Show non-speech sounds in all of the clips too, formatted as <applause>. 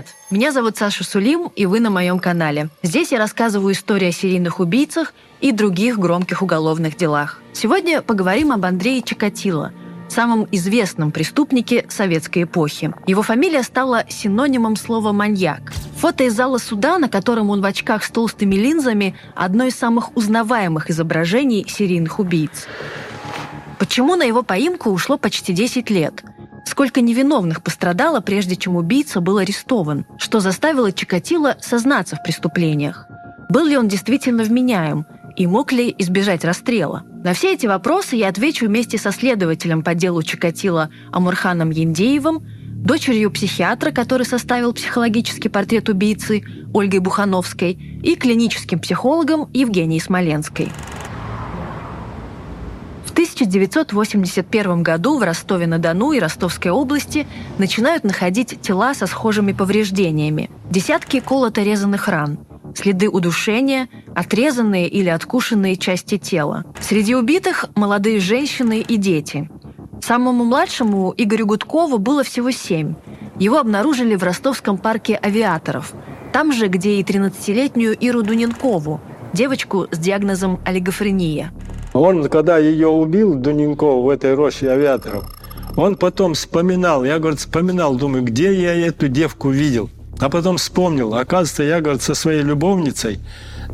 Привет! Меня зовут Саша Сулим, и вы на моем канале. Здесь я рассказываю истории о серийных убийцах и других громких уголовных делах. Сегодня поговорим об Андрее Чикатило, самом известном преступнике советской эпохи. Его фамилия стала синонимом слова «маньяк». Фото из зала суда, на котором он в очках с толстыми линзами, одно из самых узнаваемых изображений серийных убийц. Почему на его поимку ушло почти 10 лет? Сколько невиновных пострадало, прежде чем убийца был арестован? Что заставило Чикатило сознаться в преступлениях? Был ли он действительно вменяем? И мог ли избежать расстрела? На все эти вопросы я отвечу вместе со следователем по делу Чикатило Амурханом Яндеевым, дочерью психиатра, который составил психологический портрет убийцы Ольгой Бухановской, и клиническим психологом Евгенией Смоленской. В 1981 году в Ростове-на-Дону и Ростовской области начинают находить тела со схожими повреждениями. Десятки колото-резанных ран, следы удушения, отрезанные или откушенные части тела. Среди убитых – молодые женщины и дети. Самому младшему, Игорю Гудкову, было всего семь. Его обнаружили в ростовском парке авиаторов, там же, где и 13-летнюю Иру Дуненкову, девочку с диагнозом олигофрения – он, когда ее убил, Дуненков, в этой роще авиаторов, он потом вспоминал, я, говорит, вспоминал, думаю, где я эту девку видел. А потом вспомнил, оказывается, я, говорит, со своей любовницей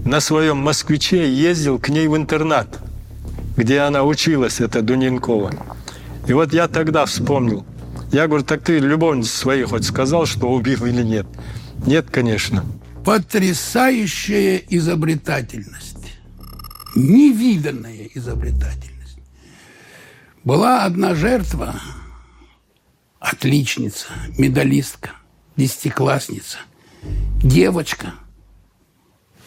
на своем москвиче ездил к ней в интернат, где она училась, это Дуненкова. И вот я тогда вспомнил. Я говорю, так ты любовнице своей хоть сказал, что убил или нет? Нет, конечно. Потрясающая изобретательность невиданная изобретательность. Была одна жертва, отличница, медалистка, десятиклассница, девочка,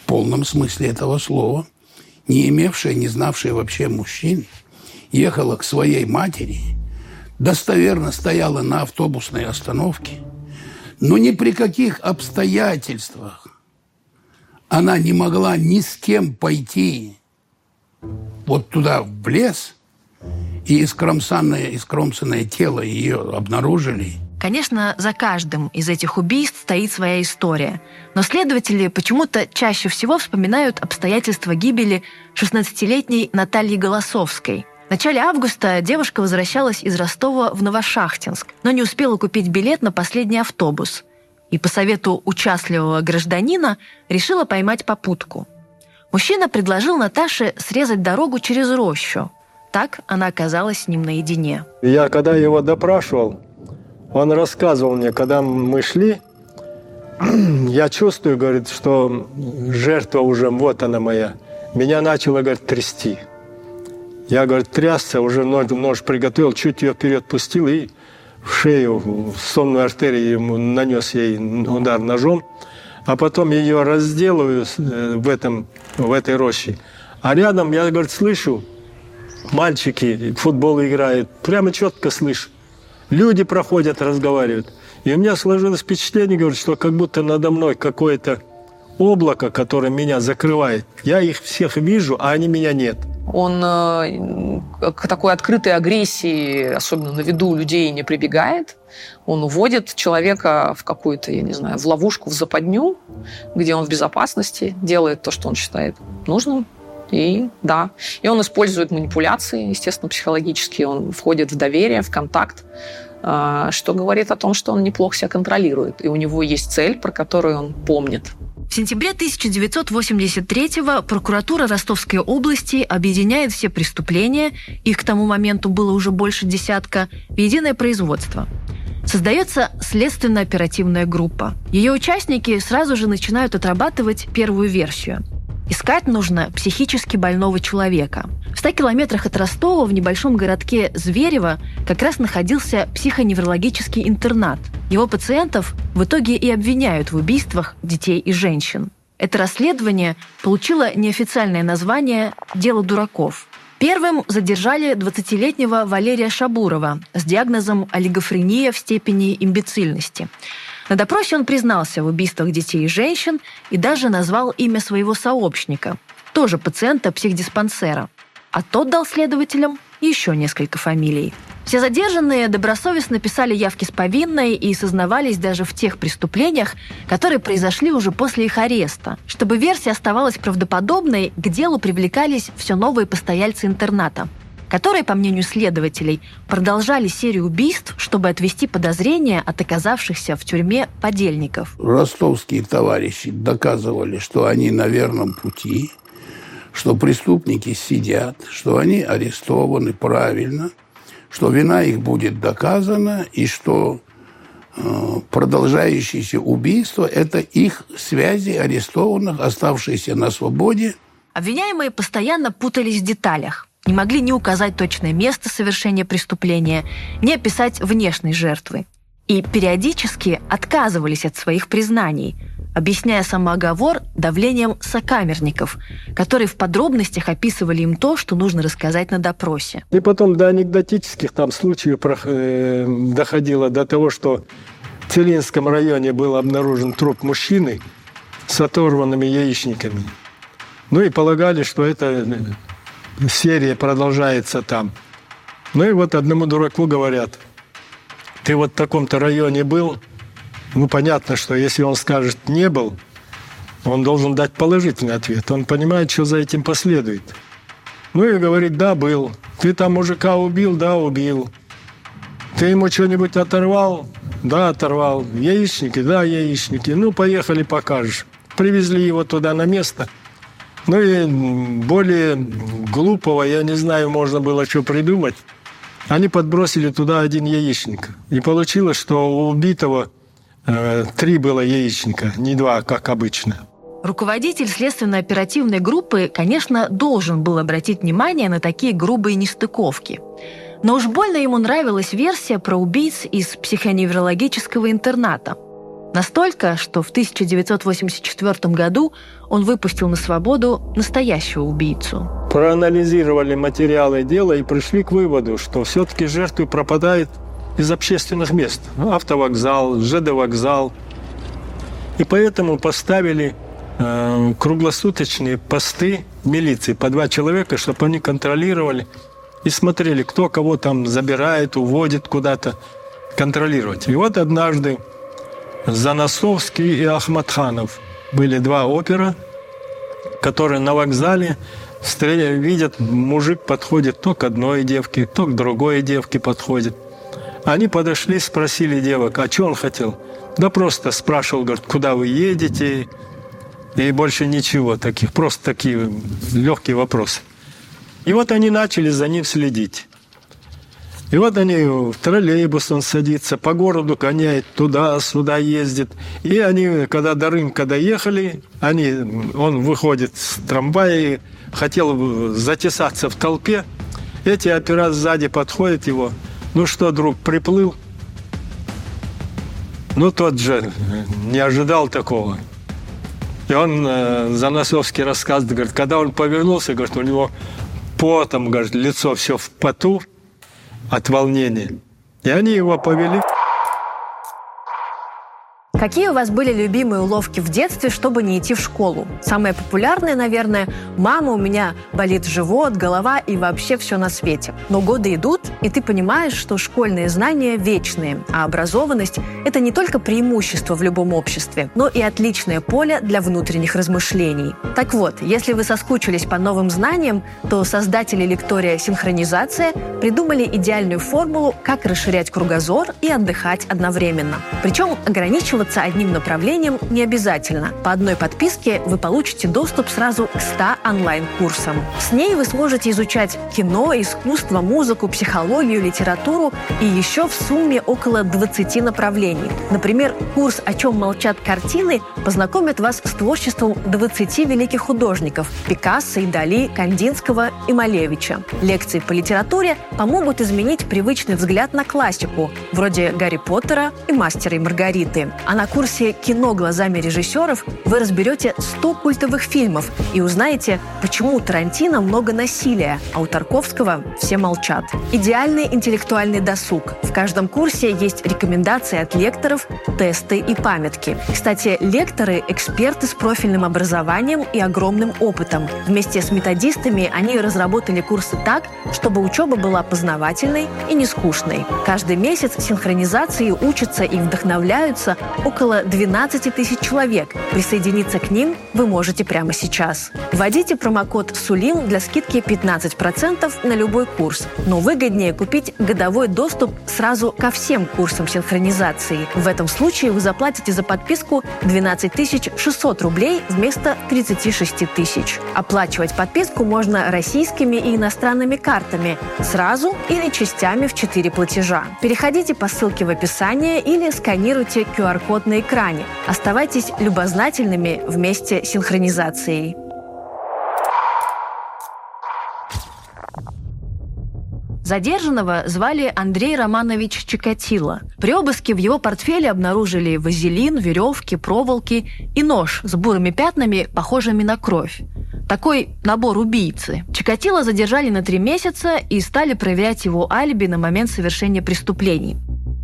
в полном смысле этого слова, не имевшая, не знавшая вообще мужчин, ехала к своей матери, достоверно стояла на автобусной остановке, но ни при каких обстоятельствах она не могла ни с кем пойти вот туда в лес, и искромсанное, искромсанное тело ее обнаружили. Конечно, за каждым из этих убийств стоит своя история. Но следователи почему-то чаще всего вспоминают обстоятельства гибели 16-летней Натальи Голосовской. В начале августа девушка возвращалась из Ростова в Новошахтинск, но не успела купить билет на последний автобус. И по совету участливого гражданина решила поймать попутку – Мужчина предложил Наташе срезать дорогу через рощу. Так она оказалась с ним наедине. Я когда его допрашивал, он рассказывал мне, когда мы шли, <clears throat> я чувствую, говорит, что жертва уже, вот она моя. Меня начало, говорит, трясти. Я, говорит, трясся, уже нож, нож приготовил, чуть ее вперед пустил и в шею, в сонную артерию ему нанес ей удар ножом а потом ее разделаю э, в, этом, в этой роще. А рядом, я, говорит, слышу, мальчики футбол играют, прямо четко слышу. Люди проходят, разговаривают. И у меня сложилось впечатление, говорит, что как будто надо мной какое-то облако, которое меня закрывает. Я их всех вижу, а они меня нет. Он э, к такой открытой агрессии, особенно на виду людей, не прибегает. Он уводит человека в какую-то, я не знаю, в ловушку, в западню, где он в безопасности, делает то, что он считает нужным. И да, и он использует манипуляции, естественно, психологические. Он входит в доверие, в контакт, э, что говорит о том, что он неплохо себя контролирует. И у него есть цель, про которую он помнит. В сентябре 1983-го прокуратура Ростовской области объединяет все преступления, их к тому моменту было уже больше десятка, в единое производство. Создается следственно-оперативная группа. Ее участники сразу же начинают отрабатывать первую версию – Искать нужно психически больного человека. В 100 километрах от Ростова в небольшом городке Зверево как раз находился психоневрологический интернат. Его пациентов в итоге и обвиняют в убийствах детей и женщин. Это расследование получило неофициальное название «Дело дураков». Первым задержали 20-летнего Валерия Шабурова с диагнозом олигофрения в степени имбецильности – на допросе он признался в убийствах детей и женщин и даже назвал имя своего сообщника, тоже пациента психдиспансера. А тот дал следователям еще несколько фамилий. Все задержанные добросовестно писали явки с повинной и сознавались даже в тех преступлениях, которые произошли уже после их ареста. Чтобы версия оставалась правдоподобной, к делу привлекались все новые постояльцы интерната которые, по мнению следователей, продолжали серию убийств, чтобы отвести подозрения от оказавшихся в тюрьме подельников. Ростовские товарищи доказывали, что они на верном пути, что преступники сидят, что они арестованы правильно – что вина их будет доказана и что э, продолжающиеся убийства – это их связи арестованных, оставшиеся на свободе. Обвиняемые постоянно путались в деталях. Не могли ни указать точное место совершения преступления, ни описать внешней жертвы. И периодически отказывались от своих признаний – объясняя самооговор давлением сокамерников, которые в подробностях описывали им то, что нужно рассказать на допросе. И потом до анекдотических там случаев э, доходило до того, что в Целинском районе был обнаружен труп мужчины с оторванными яичниками. Ну и полагали, что эта э, серия продолжается там. Ну и вот одному дураку говорят, ты вот в таком-то районе был, ну, понятно, что если он скажет «не был», он должен дать положительный ответ. Он понимает, что за этим последует. Ну и говорит, да, был. Ты там мужика убил? Да, убил. Ты ему что-нибудь оторвал? Да, оторвал. Яичники? Да, яичники. Ну, поехали, покажешь. Привезли его туда на место. Ну и более глупого, я не знаю, можно было что придумать. Они подбросили туда один яичник. И получилось, что у убитого три было яичника, не два, как обычно. Руководитель следственно-оперативной группы, конечно, должен был обратить внимание на такие грубые нестыковки. Но уж больно ему нравилась версия про убийц из психоневрологического интерната. Настолько, что в 1984 году он выпустил на свободу настоящего убийцу. Проанализировали материалы дела и пришли к выводу, что все-таки жертвы пропадают из общественных мест. Автовокзал, ЖД-вокзал. И поэтому поставили э, круглосуточные посты милиции по два человека, чтобы они контролировали и смотрели, кто кого там забирает, уводит куда-то, контролировать. И вот однажды Заносовский и Ахматханов были два опера, которые на вокзале видят, мужик подходит то к одной девке, то к другой девке подходит – они подошли, спросили девок, а что он хотел? Да просто спрашивал, говорит, куда вы едете? И больше ничего таких, просто такие легкие вопросы. И вот они начали за ним следить. И вот они в троллейбус он садится, по городу гоняет, туда-сюда ездит. И они, когда до рынка доехали, они, он выходит с трамвая и хотел затесаться в толпе. Эти опера сзади подходят его – ну что, друг, приплыл? Ну, тот же не ожидал такого. И он э, Заносовский рассказывает, говорит, когда он повернулся, говорит, у него потом, говорит, лицо все в поту от волнения. И они его повели Какие у вас были любимые уловки в детстве, чтобы не идти в школу? Самое популярное, наверное, «мама, у меня болит живот, голова и вообще все на свете». Но годы идут, и ты понимаешь, что школьные знания вечные, а образованность – это не только преимущество в любом обществе, но и отличное поле для внутренних размышлений. Так вот, если вы соскучились по новым знаниям, то создатели лектория «Синхронизация» придумали идеальную формулу, как расширять кругозор и отдыхать одновременно. Причем ограничиваться пользоваться одним направлением не обязательно. По одной подписке вы получите доступ сразу к 100 онлайн-курсам. С ней вы сможете изучать кино, искусство, музыку, психологию, литературу и еще в сумме около 20 направлений. Например, курс «О чем молчат картины» познакомит вас с творчеством 20 великих художников – Пикассо и Дали, Кандинского и Малевича. Лекции по литературе помогут изменить привычный взгляд на классику, вроде «Гарри Поттера» и «Мастера и Маргариты». А на курсе «Кино глазами режиссеров» вы разберете 100 культовых фильмов и узнаете, почему у Тарантино много насилия, а у Тарковского все молчат. Идеальный интеллектуальный досуг. В каждом курсе есть рекомендации от лекторов, тесты и памятки. Кстати, лекторы – эксперты с профильным образованием и огромным опытом. Вместе с методистами они разработали курсы так, чтобы учеба была познавательной и не скучной. Каждый месяц синхронизации учатся и вдохновляются около 12 тысяч человек. Присоединиться к ним вы можете прямо сейчас. Вводите промокод СУЛИМ для скидки 15% на любой курс. Но выгоднее купить годовой доступ сразу ко всем курсам синхронизации. В этом случае вы заплатите за подписку 12 600 рублей вместо 36 тысяч. Оплачивать подписку можно российскими и иностранными картами сразу или частями в 4 платежа. Переходите по ссылке в описании или сканируйте QR-код на экране. Оставайтесь любознательными вместе с синхронизацией. Задержанного звали Андрей Романович Чикатило. При обыске в его портфеле обнаружили вазелин, веревки, проволоки и нож с бурыми пятнами, похожими на кровь. Такой набор убийцы. Чикатило задержали на три месяца и стали проверять его алиби на момент совершения преступлений.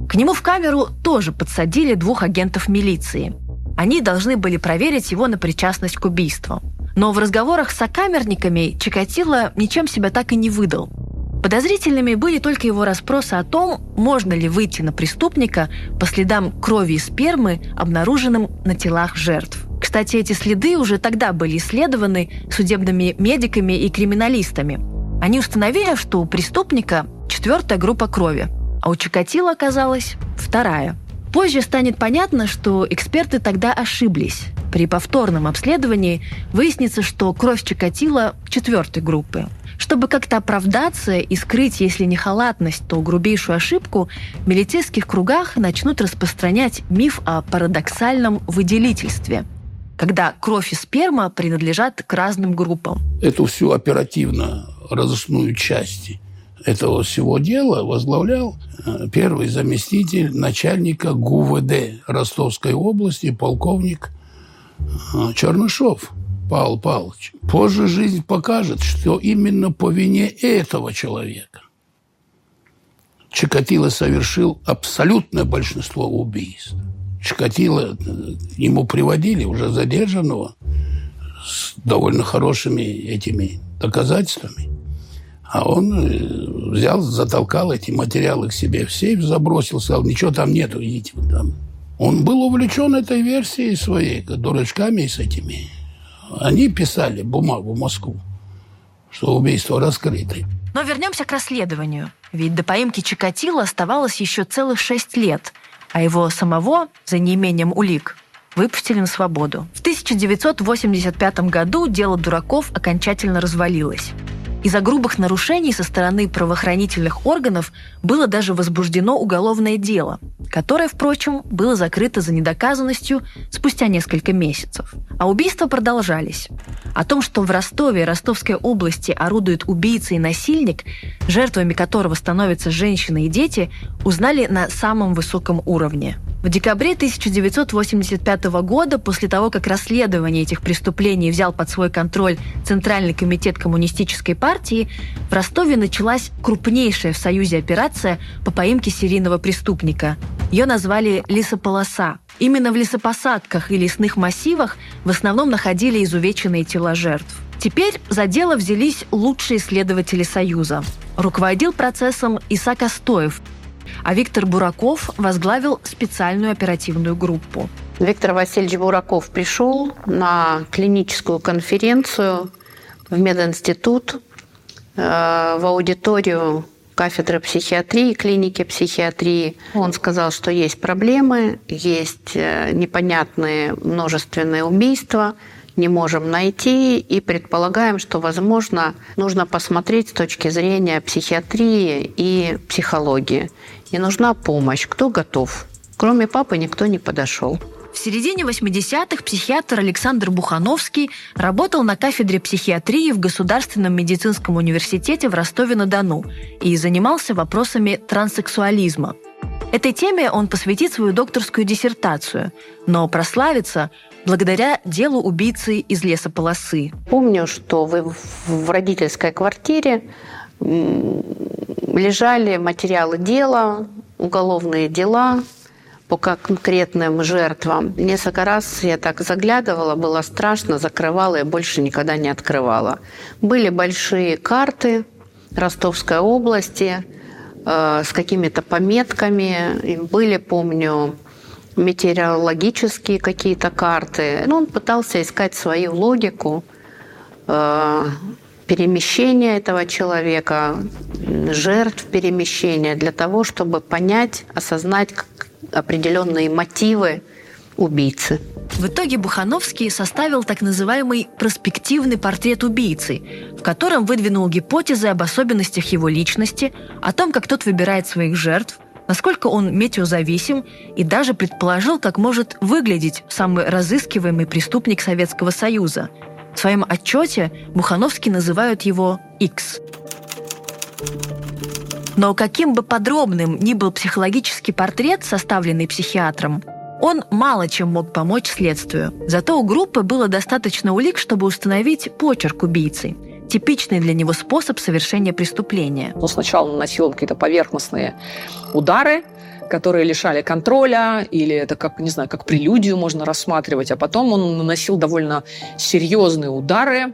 К нему в камеру тоже подсадили двух агентов милиции. Они должны были проверить его на причастность к убийству. Но в разговорах с сокамерниками Чикатило ничем себя так и не выдал – Подозрительными были только его расспросы о том, можно ли выйти на преступника по следам крови и спермы, обнаруженным на телах жертв. Кстати, эти следы уже тогда были исследованы судебными медиками и криминалистами. Они установили, что у преступника четвертая группа крови, а у Чикатила оказалась вторая. Позже станет понятно, что эксперты тогда ошиблись. При повторном обследовании выяснится, что кровь Чикатила четвертой группы. Чтобы как-то оправдаться и скрыть, если не халатность, то грубейшую ошибку, в милицейских кругах начнут распространять миф о парадоксальном выделительстве – когда кровь и сперма принадлежат к разным группам. Эту всю оперативно разыскную часть этого всего дела возглавлял э, первый заместитель начальника ГУВД Ростовской области, полковник э, Чернышов. Павел Павлович. Позже жизнь покажет, что именно по вине этого человека Чикатило совершил абсолютное большинство убийств. Чикатило э, ему приводили уже задержанного с довольно хорошими этими доказательствами. А он э, взял, затолкал эти материалы к себе в сейф, забросил, сказал, ничего там нету, идите там. Он был увлечен этой версией своей, дурачками и с этими они писали бумагу в Москву, что убийство раскрыто. Но вернемся к расследованию. Ведь до поимки Чикатило оставалось еще целых шесть лет, а его самого, за неимением улик, выпустили на свободу. В 1985 году дело дураков окончательно развалилось. Из-за грубых нарушений со стороны правоохранительных органов было даже возбуждено уголовное дело, которое, впрочем, было закрыто за недоказанностью спустя несколько месяцев. А убийства продолжались. О том, что в Ростове и Ростовской области орудует убийца и насильник, жертвами которого становятся женщины и дети, узнали на самом высоком уровне – в декабре 1985 года, после того, как расследование этих преступлений взял под свой контроль Центральный комитет коммунистической партии, в Ростове началась крупнейшая в Союзе операция по поимке серийного преступника. Ее назвали «Лесополоса». Именно в лесопосадках и лесных массивах в основном находили изувеченные тела жертв. Теперь за дело взялись лучшие исследователи Союза. Руководил процессом Исаак Астоев, а Виктор Бураков возглавил специальную оперативную группу. Виктор Васильевич Бураков пришел на клиническую конференцию в мединститут, в аудиторию кафедры психиатрии, клиники психиатрии. Он сказал, что есть проблемы, есть э, непонятные множественные убийства, не можем найти и предполагаем, что, возможно, нужно посмотреть с точки зрения психиатрии и психологии. И нужна помощь. Кто готов? Кроме папы никто не подошел. В середине 80-х психиатр Александр Бухановский работал на кафедре психиатрии в Государственном медицинском университете в Ростове-на-Дону и занимался вопросами транссексуализма. Этой теме он посвятит свою докторскую диссертацию, но прославится благодаря делу убийцы из лесополосы. Помню, что вы в родительской квартире лежали материалы дела, уголовные дела по конкретным жертвам. Несколько раз я так заглядывала, было страшно, закрывала и больше никогда не открывала. Были большие карты Ростовской области э, с какими-то пометками. Были, помню, метеорологические какие-то карты. Ну, он пытался искать свою логику э, перемещения этого человека, жертв перемещения, для того, чтобы понять, осознать определенные мотивы убийцы. В итоге Бухановский составил так называемый проспективный портрет убийцы, в котором выдвинул гипотезы об особенностях его личности, о том, как тот выбирает своих жертв, насколько он метеозависим и даже предположил, как может выглядеть самый разыскиваемый преступник Советского Союза. В своем отчете Бухановский называют его X. Но каким бы подробным ни был психологический портрет, составленный психиатром, он мало чем мог помочь следствию. Зато у группы было достаточно улик, чтобы установить почерк убийцы типичный для него способ совершения преступления. Он сначала наносил какие-то поверхностные удары, которые лишали контроля, или это как, не знаю, как прелюдию можно рассматривать, а потом он наносил довольно серьезные удары,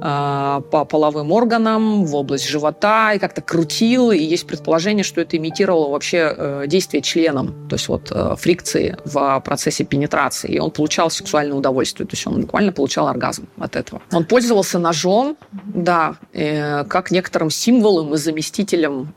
по половым органам, в область живота, и как-то крутил, и есть предположение, что это имитировало вообще э, действие членом, то есть вот э, фрикции в процессе пенетрации, и он получал сексуальное удовольствие, то есть он буквально получал оргазм от этого. Он пользовался ножом, да, э, как некоторым символом и заместителем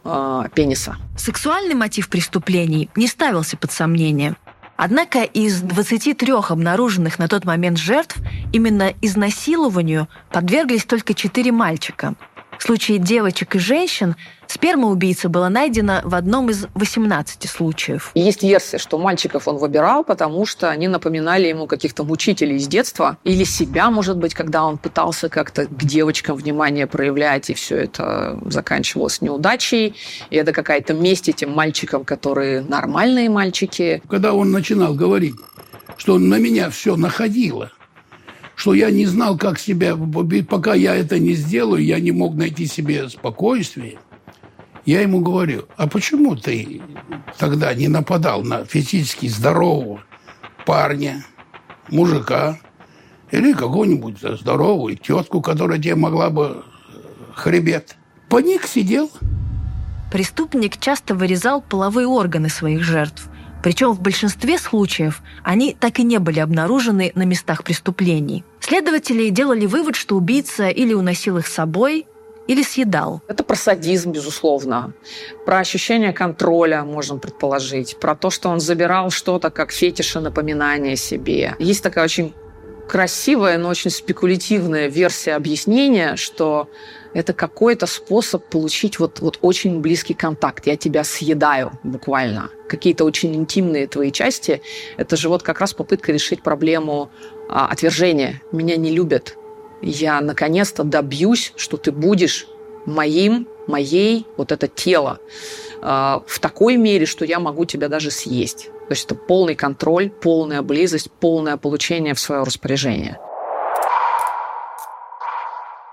пениса. Сексуальный мотив преступлений не ставился под сомнение. Однако из 23 обнаруженных на тот момент жертв именно изнасилованию подверглись только 4 мальчика. В случае девочек и женщин Сперма убийцы была найдена в одном из 18 случаев. Есть версия, что мальчиков он выбирал, потому что они напоминали ему каких-то мучителей из детства. Или себя, может быть, когда он пытался как-то к девочкам внимание проявлять, и все это заканчивалось неудачей. И это какая-то месть этим мальчикам, которые нормальные мальчики. Когда он начинал говорить, что на меня все находило, что я не знал, как себя, пока я это не сделаю, я не мог найти себе спокойствие – я ему говорю, а почему ты тогда не нападал на физически здорового парня, мужика, или какую-нибудь здоровую тетку, которая тебе могла бы хребет? Паник сидел. Преступник часто вырезал половые органы своих жертв. Причем в большинстве случаев они так и не были обнаружены на местах преступлений. Следователи делали вывод, что убийца или уносил их с собой, или съедал. Это про садизм, безусловно. Про ощущение контроля, можно предположить. Про то, что он забирал что-то как фетиша напоминание себе. Есть такая очень красивая, но очень спекулятивная версия объяснения, что это какой-то способ получить вот, вот очень близкий контакт. Я тебя съедаю буквально. Какие-то очень интимные твои части. Это же вот как раз попытка решить проблему а, отвержения. Меня не любят, я наконец-то добьюсь, что ты будешь моим, моей, вот это тело, а, в такой мере, что я могу тебя даже съесть. То есть это полный контроль, полная близость, полное получение в свое распоряжение.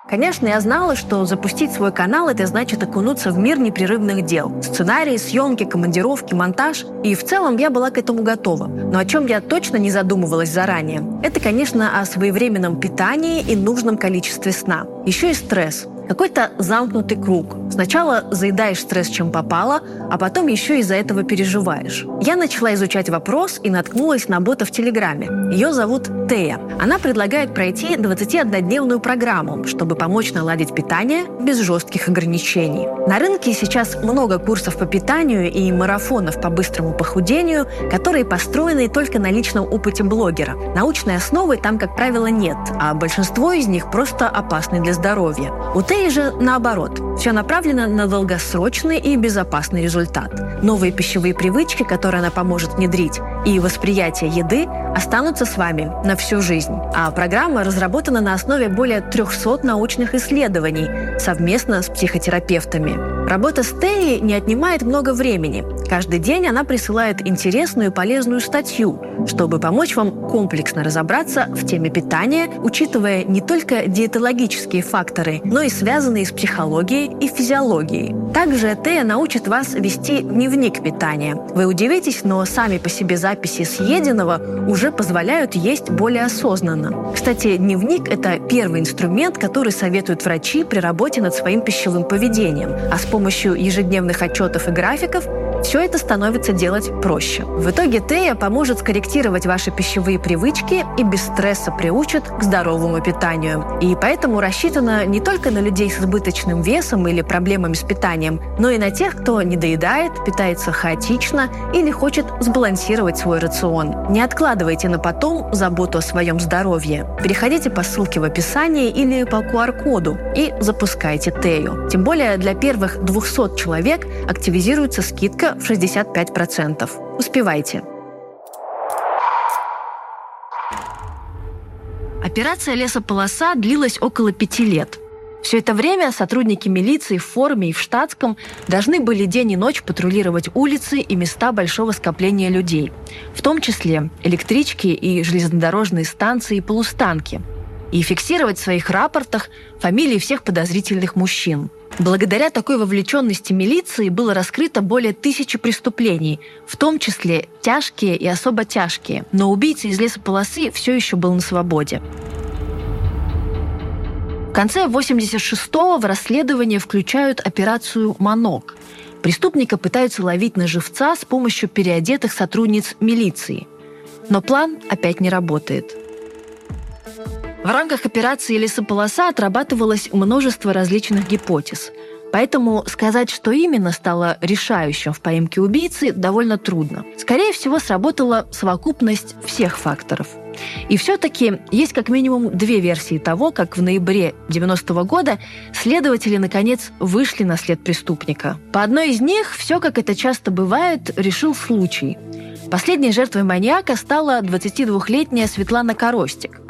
Конечно, я знала, что запустить свой канал – это значит окунуться в мир непрерывных дел. Сценарии, съемки, командировки, монтаж. И в целом я была к этому готова. Но о чем я точно не задумывалась заранее – это, конечно, о своевременном питании и нужном количестве сна. Еще и стресс – какой-то замкнутый круг. Сначала заедаешь стресс, чем попало, а потом еще из-за этого переживаешь. Я начала изучать вопрос и наткнулась на бота в Телеграме. Ее зовут Тея. Она предлагает пройти 21-дневную программу, чтобы помочь наладить питание без жестких ограничений. На рынке сейчас много курсов по питанию и марафонов по быстрому похудению, которые построены только на личном опыте блогера. Научной основы там, как правило, нет, а большинство из них просто опасны для здоровья. У Теи Идея же наоборот. Все направлено на долгосрочный и безопасный результат. Новые пищевые привычки, которые она поможет внедрить, и восприятие еды останутся с вами на всю жизнь. А программа разработана на основе более 300 научных исследований совместно с психотерапевтами. Работа с Теей не отнимает много времени. Каждый день она присылает интересную и полезную статью, чтобы помочь вам комплексно разобраться в теме питания, учитывая не только диетологические факторы, но и связанные с психологией и физиологией. Также Тея научит вас вести дневник питания. Вы удивитесь, но сами по себе записи съеденного уже позволяют есть более осознанно. Кстати, дневник – это первый инструмент, который советуют врачи при работе над своим пищевым поведением. А с помощью ежедневных отчетов и графиков все это становится делать проще. В итоге Тея поможет скорректировать ваши пищевые привычки и без стресса приучит к здоровому питанию. И поэтому рассчитана не только на людей с избыточным весом или проблемами с питанием, но и на тех, кто не доедает, питается хаотично или хочет сбалансировать свой рацион. Не откладывайте на потом заботу о своем здоровье. Переходите по ссылке в описании или по QR-коду и запускайте Тею. Тем более для первых 200 человек активизируется скидка в 65%. Успевайте! Операция «Лесополоса» длилась около пяти лет. Все это время сотрудники милиции в форме и в штатском должны были день и ночь патрулировать улицы и места большого скопления людей, в том числе электрички и железнодорожные станции и полустанки, и фиксировать в своих рапортах фамилии всех подозрительных мужчин – Благодаря такой вовлеченности милиции было раскрыто более тысячи преступлений, в том числе тяжкие и особо тяжкие. Но убийца из лесополосы все еще был на свободе. В конце 86-го в расследование включают операцию «Манок». Преступника пытаются ловить на живца с помощью переодетых сотрудниц милиции. Но план опять не работает – в рамках операции «Лесополоса» отрабатывалось множество различных гипотез. Поэтому сказать, что именно стало решающим в поимке убийцы, довольно трудно. Скорее всего, сработала совокупность всех факторов. И все-таки есть как минимум две версии того, как в ноябре 90 -го года следователи, наконец, вышли на след преступника. По одной из них все, как это часто бывает, решил случай. Последней жертвой маньяка стала 22-летняя Светлана Коростик.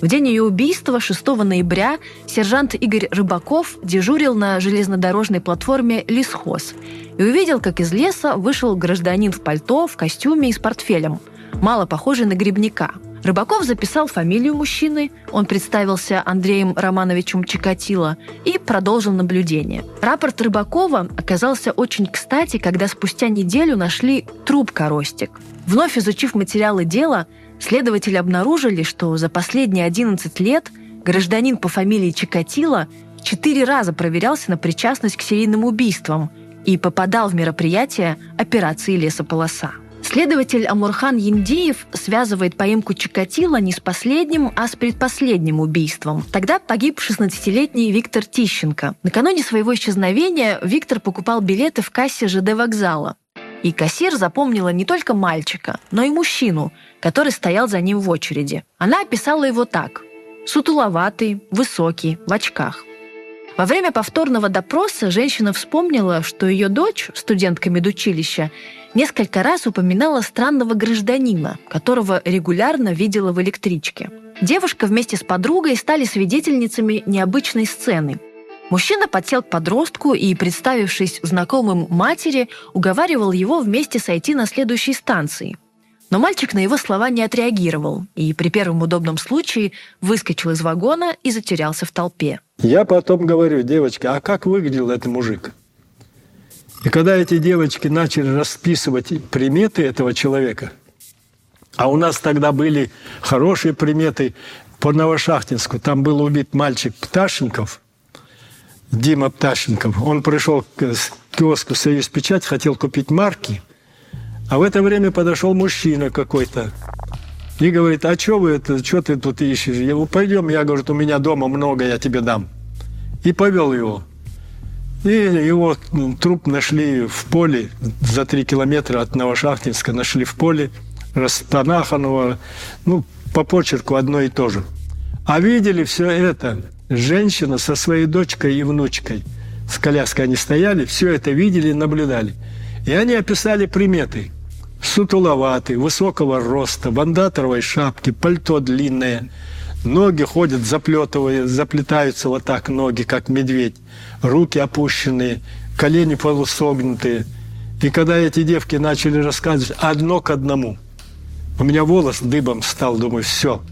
В день ее убийства, 6 ноября, сержант Игорь Рыбаков дежурил на железнодорожной платформе «Лесхоз» и увидел, как из леса вышел гражданин в пальто, в костюме и с портфелем, мало похожий на грибника. Рыбаков записал фамилию мужчины, он представился Андреем Романовичем Чикатило и продолжил наблюдение. Рапорт Рыбакова оказался очень кстати, когда спустя неделю нашли труп Коростик. Вновь изучив материалы дела, Следователи обнаружили, что за последние 11 лет гражданин по фамилии Чикатило четыре раза проверялся на причастность к серийным убийствам и попадал в мероприятие операции «Лесополоса». Следователь Амурхан Яндиев связывает поимку Чикатило не с последним, а с предпоследним убийством. Тогда погиб 16-летний Виктор Тищенко. Накануне своего исчезновения Виктор покупал билеты в кассе ЖД вокзала. И кассир запомнила не только мальчика, но и мужчину, который стоял за ним в очереди. Она описала его так. Сутуловатый, высокий, в очках. Во время повторного допроса женщина вспомнила, что ее дочь, студентка медучилища, несколько раз упоминала странного гражданина, которого регулярно видела в электричке. Девушка вместе с подругой стали свидетельницами необычной сцены – Мужчина подсел к подростку и, представившись знакомым матери, уговаривал его вместе сойти на следующей станции. Но мальчик на его слова не отреагировал и при первом удобном случае выскочил из вагона и затерялся в толпе. Я потом говорю, девочки, а как выглядел этот мужик? И когда эти девочки начали расписывать приметы этого человека, а у нас тогда были хорошие приметы по Новошахтинску, там был убит мальчик Пташенков – Дима Птащенков, он пришел к киоску «Союз Печать», хотел купить марки, а в это время подошел мужчина какой-то и говорит, а что вы это, что ты тут ищешь? Я говорю, пойдем, я, говорю, у меня дома много, я тебе дам. И повел его. И его ну, труп нашли в поле, за три километра от Новошахтинска нашли в поле, распанаханного, ну, по почерку одно и то же. А видели все это женщина со своей дочкой и внучкой. С коляской они стояли, все это видели, наблюдали. И они описали приметы. Сутуловатый, высокого роста, бандаторовой шапки, пальто длинное, ноги ходят, заплетывая, заплетаются вот так ноги, как медведь, руки опущенные, колени полусогнутые. И когда эти девки начали рассказывать одно к одному, у меня волос дыбом стал, думаю, все,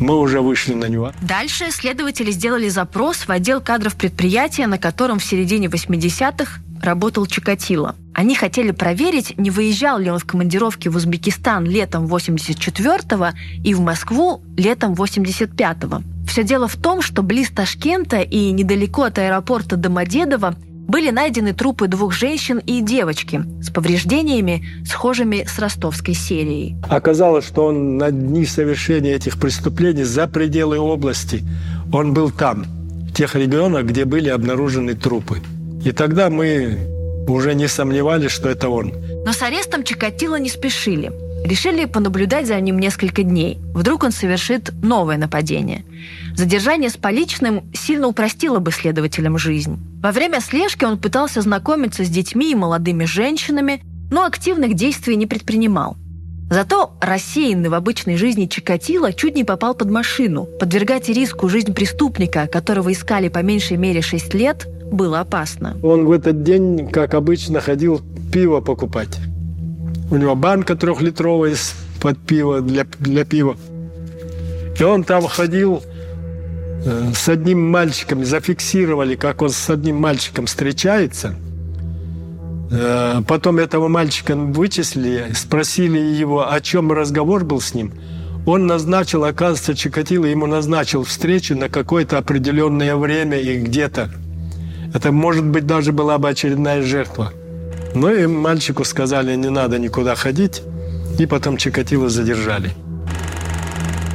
мы уже вышли на него. Дальше следователи сделали запрос в отдел кадров предприятия, на котором в середине 80-х работал Чикатило. Они хотели проверить, не выезжал ли он в командировке в Узбекистан летом 84-го и в Москву летом 85-го. Все дело в том, что близ Ташкента и недалеко от аэропорта Домодедово были найдены трупы двух женщин и девочки с повреждениями, схожими с ростовской серией. Оказалось, что он на дни совершения этих преступлений за пределы области. Он был там, в тех регионах, где были обнаружены трупы. И тогда мы уже не сомневались, что это он. Но с арестом Чикатило не спешили. Решили понаблюдать за ним несколько дней. Вдруг он совершит новое нападение. Задержание с поличным сильно упростило бы следователям жизнь. Во время слежки он пытался знакомиться с детьми и молодыми женщинами, но активных действий не предпринимал. Зато рассеянный в обычной жизни Чикатило чуть не попал под машину. Подвергать риску жизнь преступника, которого искали по меньшей мере 6 лет, было опасно. Он в этот день, как обычно, ходил пиво покупать. У него банка трехлитровая под пиво, для, для пива. И он там ходил с одним мальчиком, зафиксировали, как он с одним мальчиком встречается. Э, потом этого мальчика вычислили, спросили его, о чем разговор был с ним. Он назначил, оказывается, Чикатило ему назначил встречу на какое-то определенное время и где-то. Это, может быть, даже была бы очередная жертва. Ну и мальчику сказали, не надо никуда ходить, и потом Чикатило задержали.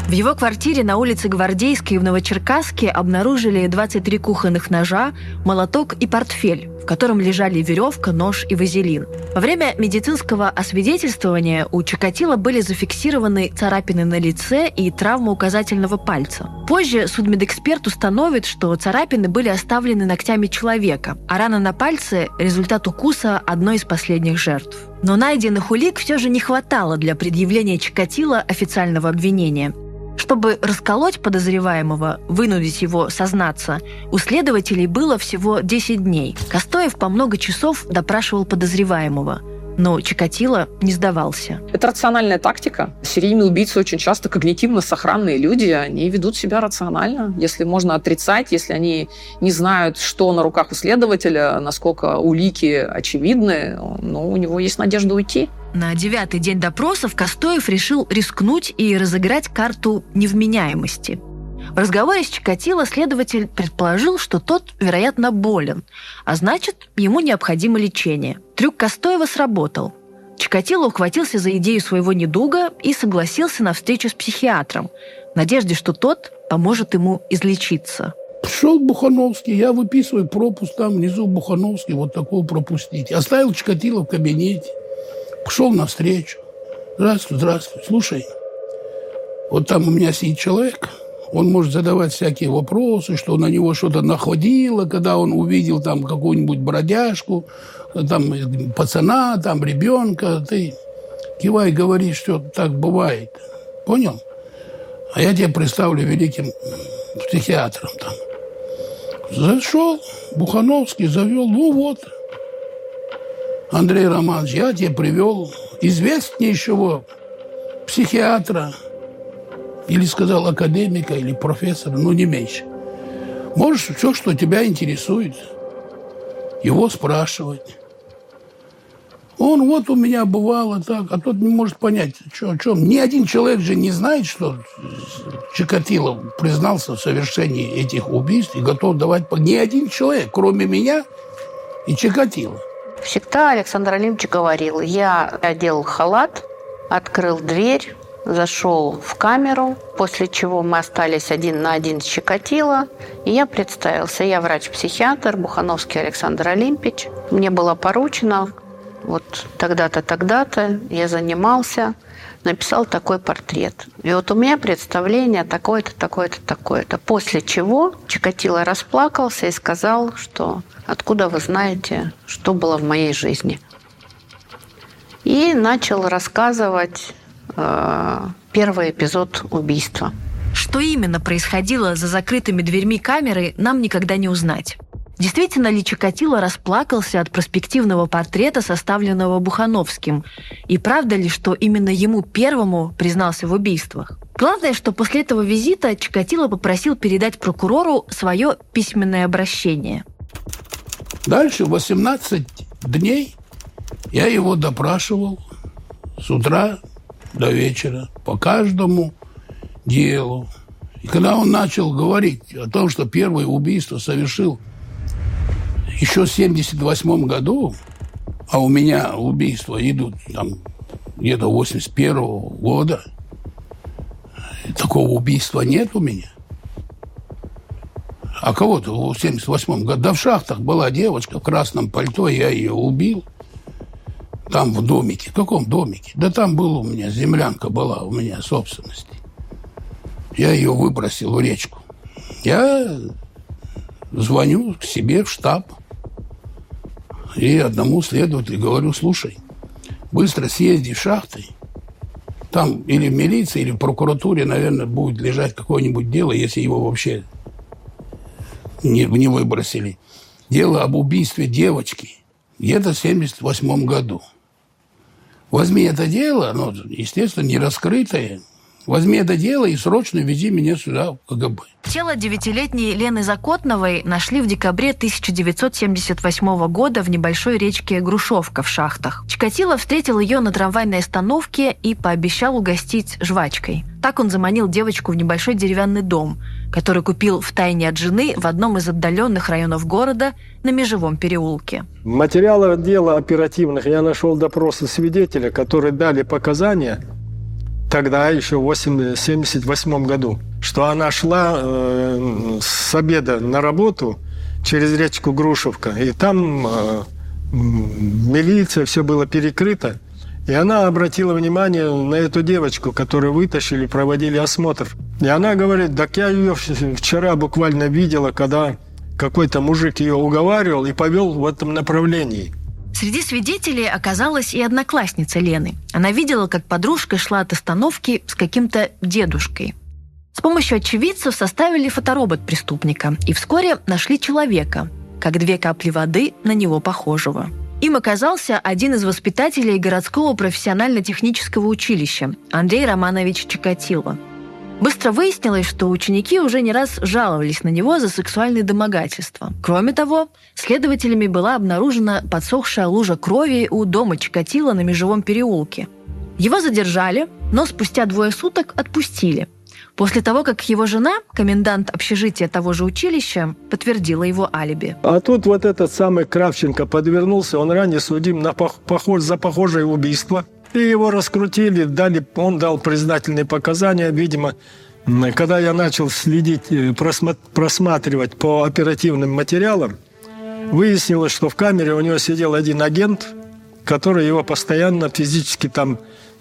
В его квартире на улице Гвардейской в Новочеркасске обнаружили 23 кухонных ножа, молоток и портфель, в котором лежали веревка, нож и вазелин. Во время медицинского освидетельствования у Чикатила были зафиксированы царапины на лице и травма указательного пальца. Позже судмедэксперт установит, что царапины были оставлены ногтями человека, а рана на пальце – результат укуса одной из последних жертв. Но найденных улик все же не хватало для предъявления Чикатила официального обвинения – чтобы расколоть подозреваемого, вынудить его сознаться, у следователей было всего 10 дней. Костоев по много часов допрашивал подозреваемого – но Чикатило не сдавался. Это рациональная тактика. Серийные убийцы очень часто когнитивно-сохранные люди, они ведут себя рационально. Если можно отрицать, если они не знают, что на руках у следователя, насколько улики очевидны, ну, у него есть надежда уйти. На девятый день допросов Костоев решил рискнуть и разыграть карту невменяемости – в разговоре с Чикатило следователь предположил, что тот, вероятно, болен, а значит, ему необходимо лечение. Трюк Костоева сработал. Чикатило ухватился за идею своего недуга и согласился на встречу с психиатром, в надежде, что тот поможет ему излечиться. Шел Бухановский, я выписываю пропуск там внизу Бухановский, вот такого пропустить. Оставил Чикатило в кабинете, пошел навстречу. Здравствуй, здравствуй, слушай, вот там у меня сидит человек – он может задавать всякие вопросы, что на него что-то находило, когда он увидел там какую-нибудь бродяжку, там пацана, там ребенка. Ты кивай, говори, что так бывает. Понял? А я тебя представлю великим психиатром там. Зашел, Бухановский завел, ну вот, Андрей Романович, я тебе привел известнейшего психиатра, или сказал академика, или профессора, ну не меньше. Можешь все, что тебя интересует, его спрашивать. Он вот у меня бывало так, а тот не может понять, что, о чем. Ни один человек же не знает, что Чикатило признался в совершении этих убийств и готов давать... Ни один человек, кроме меня и Чикатило. Всегда Александр Алимович говорил, я одел халат, открыл дверь, зашел в камеру, после чего мы остались один на один с Чикатило, и я представился. Я врач-психиатр Бухановский Александр Олимпич. Мне было поручено вот тогда-то, тогда-то я занимался, написал такой портрет. И вот у меня представление такое-то, такое-то, такое-то. После чего Чикатило расплакался и сказал, что откуда вы знаете, что было в моей жизни. И начал рассказывать первый эпизод убийства. Что именно происходило за закрытыми дверьми камеры, нам никогда не узнать. Действительно ли Чикатило расплакался от перспективного портрета, составленного Бухановским? И правда ли, что именно ему первому признался в убийствах? Главное, что после этого визита Чикатило попросил передать прокурору свое письменное обращение. Дальше 18 дней я его допрашивал с утра до вечера по каждому делу. И когда он начал говорить о том, что первое убийство совершил еще в 1978 году, а у меня убийства идут там где-то 81 -го года, такого убийства нет у меня. А кого-то в 78 году, да в шахтах была девочка в красном пальто, я ее убил. Там в домике. В каком домике? Да там был у меня, землянка была у меня собственности. Я ее выбросил в речку. Я звоню к себе в штаб и одному следователю говорю, слушай, быстро съезди в шахты, там или в милиции, или в прокуратуре, наверное, будет лежать какое-нибудь дело, если его вообще не, не выбросили. Дело об убийстве девочки где-то в 78 году. Возьми это дело, ну, естественно, не раскрытое, Возьми это дело и срочно вези меня сюда, в КГБ. Тело девятилетней Лены Закотновой нашли в декабре 1978 года в небольшой речке Грушевка в шахтах. Чикатило встретил ее на трамвайной остановке и пообещал угостить жвачкой. Так он заманил девочку в небольшой деревянный дом, который купил в тайне от жены в одном из отдаленных районов города на Межевом переулке. Материалы дела оперативных я нашел допросы свидетеля, которые дали показания тогда, еще в 1978 году, что она шла э, с обеда на работу через речку Грушевка, и там э, милиция, все было перекрыто. И она обратила внимание на эту девочку, которую вытащили, проводили осмотр. И она говорит, так я ее вчера буквально видела, когда какой-то мужик ее уговаривал и повел в этом направлении. Среди свидетелей оказалась и одноклассница Лены. Она видела, как подружка шла от остановки с каким-то дедушкой. С помощью очевидцев составили фоторобот преступника и вскоре нашли человека, как две капли воды на него похожего. Им оказался один из воспитателей городского профессионально-технического училища Андрей Романович Чикатило – Быстро выяснилось, что ученики уже не раз жаловались на него за сексуальные домогательства. Кроме того, следователями была обнаружена подсохшая лужа крови у дома Чикатило на Межевом переулке. Его задержали, но спустя двое суток отпустили. После того, как его жена, комендант общежития того же училища, подтвердила его алиби. А тут вот этот самый Кравченко подвернулся, он ранее судим на похож, за похожее убийство – и его раскрутили, дали, он дал признательные показания, видимо, когда я начал следить, э, просматривать по оперативным материалам, выяснилось, что в камере у него сидел один агент, который его постоянно физически там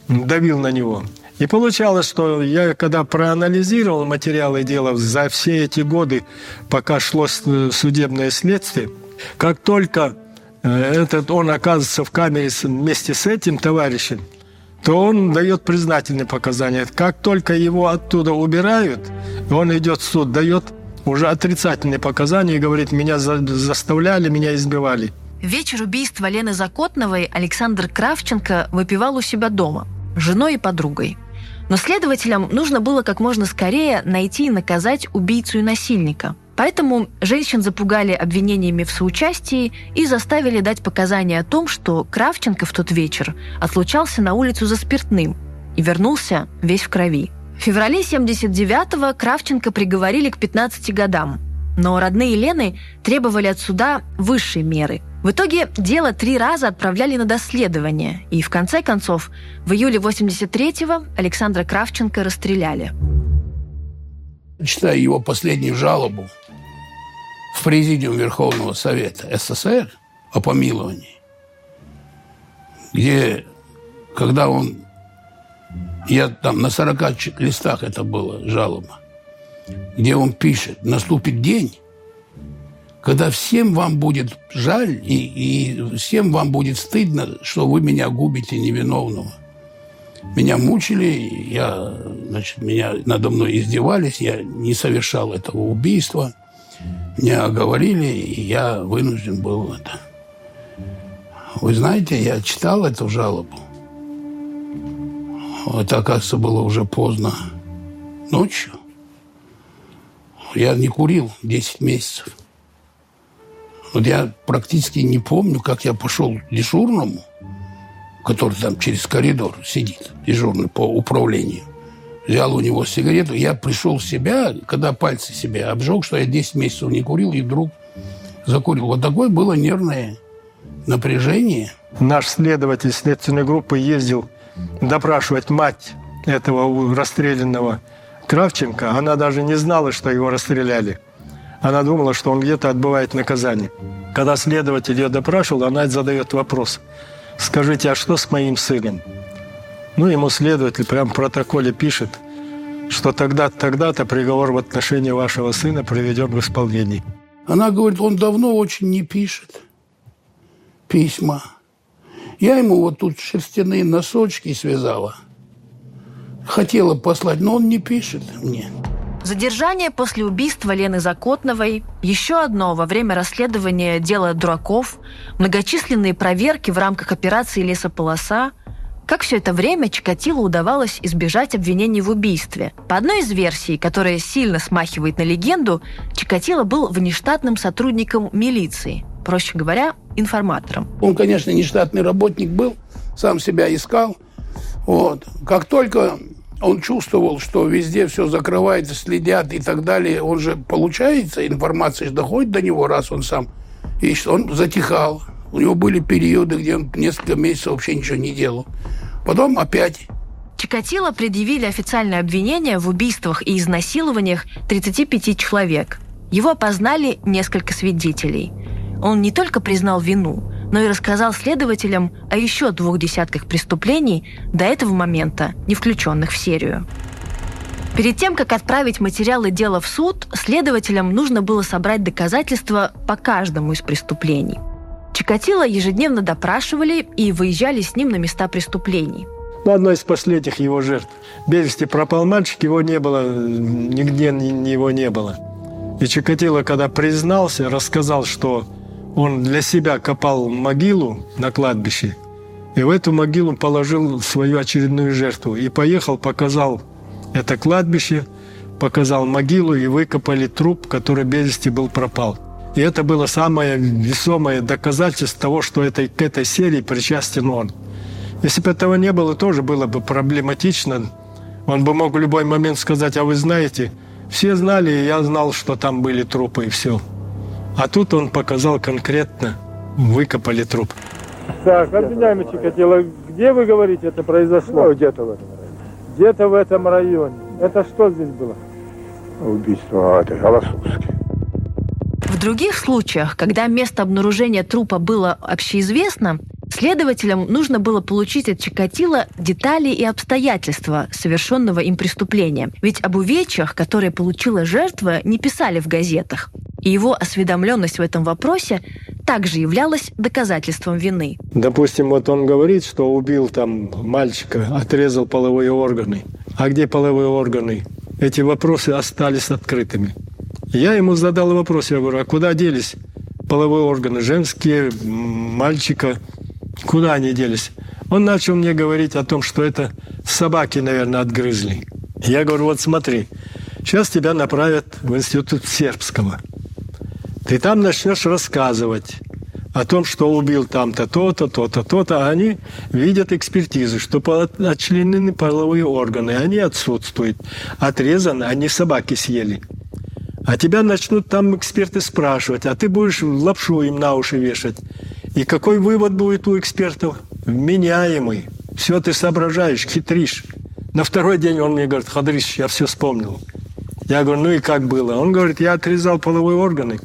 давил на него. И получалось, что я когда проанализировал материалы дела за все эти годы, пока шло судебное следствие, как только этот он оказывается в камере вместе с этим товарищем, то он дает признательные показания. Как только его оттуда убирают, он идет в суд, дает уже отрицательные показания и говорит, меня заставляли, меня избивали. Вечер убийства Лены Закотновой Александр Кравченко выпивал у себя дома, женой и подругой. Но следователям нужно было как можно скорее найти и наказать убийцу и насильника – Поэтому женщин запугали обвинениями в соучастии и заставили дать показания о том, что Кравченко в тот вечер отлучался на улицу за спиртным и вернулся весь в крови. В феврале 79-го Кравченко приговорили к 15 годам, но родные Лены требовали от суда высшей меры. В итоге дело три раза отправляли на доследование, и в конце концов в июле 83-го Александра Кравченко расстреляли. Читая его последнюю жалобу, в Президиум Верховного Совета СССР о помиловании, где, когда он, я там на 40 листах это было жалоба, где он пишет, наступит день, когда всем вам будет жаль и, и всем вам будет стыдно, что вы меня губите невиновного. Меня мучили, я, значит, меня надо мной издевались, я не совершал этого убийства – Меня оговорили, и я вынужден был это. Вы знаете, я читал эту жалобу. Это, оказывается, было уже поздно ночью. Я не курил 10 месяцев. Вот я практически не помню, как я пошел дежурному, который там через коридор сидит, дежурный по управлению. Взял у него сигарету. Я пришел в себя, когда пальцы себе обжег, что я 10 месяцев не курил, и вдруг закурил. Вот такое было нервное напряжение. Наш следователь следственной группы ездил допрашивать мать этого расстрелянного Кравченко. Она даже не знала, что его расстреляли. Она думала, что он где-то отбывает наказание. Когда следователь ее допрашивал, она задает вопрос. «Скажите, а что с моим сыном?» Ну, ему следователь прям в протоколе пишет, что тогда-то, тогда-то приговор в отношении вашего сына приведен в исполнение. Она говорит, он давно очень не пишет письма. Я ему вот тут шерстяные носочки связала. Хотела послать, но он не пишет мне. Задержание после убийства Лены Закотновой, еще одно во время расследования дела дураков, многочисленные проверки в рамках операции «Лесополоса», как все это время Чикатило удавалось избежать обвинений в убийстве? По одной из версий, которая сильно смахивает на легенду, Чикатило был внештатным сотрудником милиции, проще говоря, информатором. Он, конечно, не штатный работник был, сам себя искал. Вот. Как только он чувствовал, что везде все закрывается, следят и так далее, он же получается, информация доходит до него, раз он сам ищет, он затихал. У него были периоды, где он несколько месяцев вообще ничего не делал. Потом опять Чикатило предъявили официальное обвинение в убийствах и изнасилованиях 35 человек. Его опознали несколько свидетелей. Он не только признал вину, но и рассказал следователям о еще двух десятках преступлений до этого момента, не включенных в серию. Перед тем, как отправить материалы дела в суд, следователям нужно было собрать доказательства по каждому из преступлений. Чикатило ежедневно допрашивали и выезжали с ним на места преступлений. Ну, одной из последних его жертв. Без вести пропал мальчик, его не было, нигде его не было. И Чикатило, когда признался, рассказал, что он для себя копал могилу на кладбище, и в эту могилу положил свою очередную жертву. И поехал, показал это кладбище, показал могилу, и выкопали труп, который без вести был пропал. И это было самое весомое доказательство того, что этой, к этой серии причастен он. Если бы этого не было, тоже было бы проблематично. Он бы мог в любой момент сказать, а вы знаете, все знали, и я знал, что там были трупы, и все. А тут он показал конкретно, выкопали труп. Так, обвиняемый Чикатило, где, вы говорите, это произошло? Ну, где-то в этом районе. Где-то в этом районе. Это что здесь было? Убийство, а, это Голосовский. Других случаях, когда место обнаружения трупа было общеизвестно, следователям нужно было получить от Чикатила детали и обстоятельства совершенного им преступления. Ведь об увечьях, которые получила жертва, не писали в газетах. И его осведомленность в этом вопросе также являлась доказательством вины. Допустим, вот он говорит, что убил там мальчика, отрезал половые органы. А где половые органы? Эти вопросы остались открытыми. Я ему задал вопрос, я говорю, а куда делись половые органы, женские, мальчика, куда они делись? Он начал мне говорить о том, что это собаки, наверное, отгрызли. Я говорю, вот смотри, сейчас тебя направят в институт сербского. Ты там начнешь рассказывать о том, что убил там-то, то-то, то-то, то-то, а они видят экспертизы, что отчленены половые органы, они отсутствуют. Отрезаны, они собаки съели. А тебя начнут там эксперты спрашивать, а ты будешь лапшу им на уши вешать. И какой вывод будет у экспертов? Вменяемый. Все ты соображаешь, хитришь. На второй день он мне говорит, Хадриш, я все вспомнил. Я говорю, ну и как было? Он говорит, я отрезал половые органы.